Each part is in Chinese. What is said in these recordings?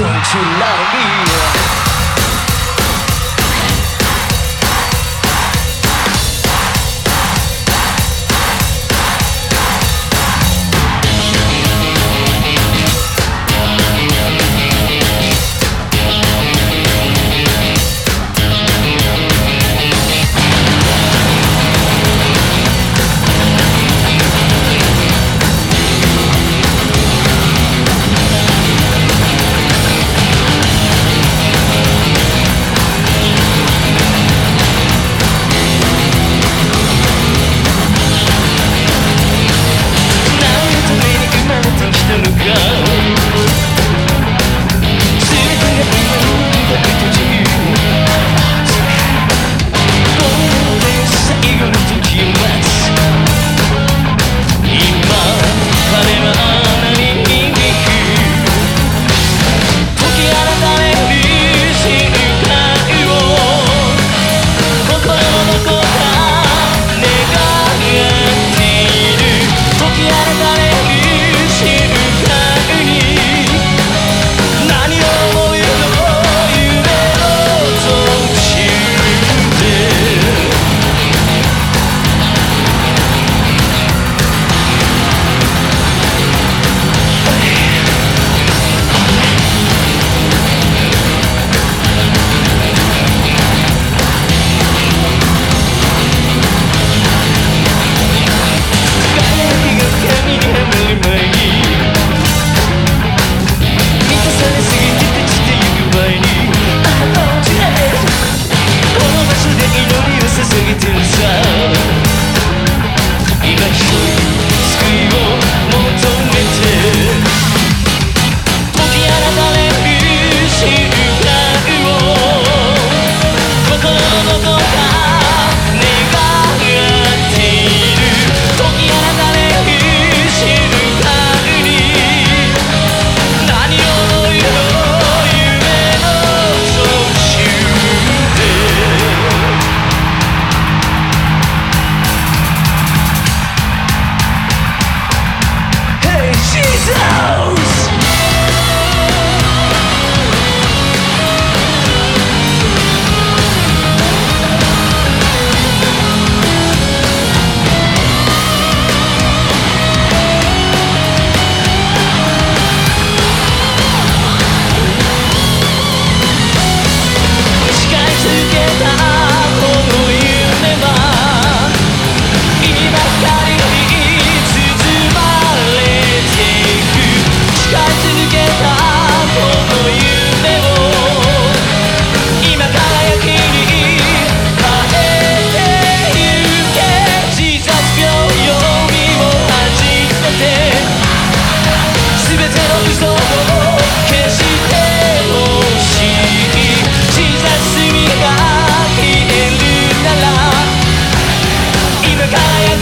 Don't you love me?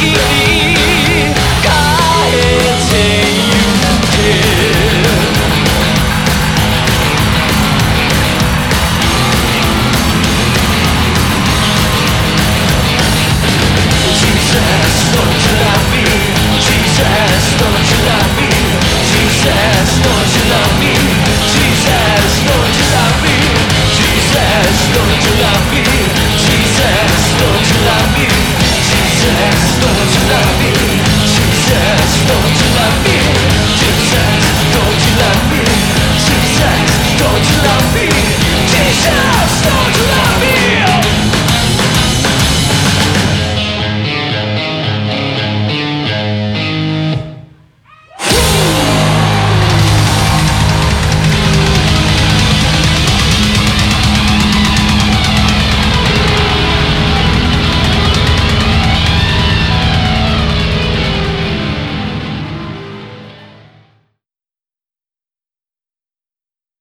give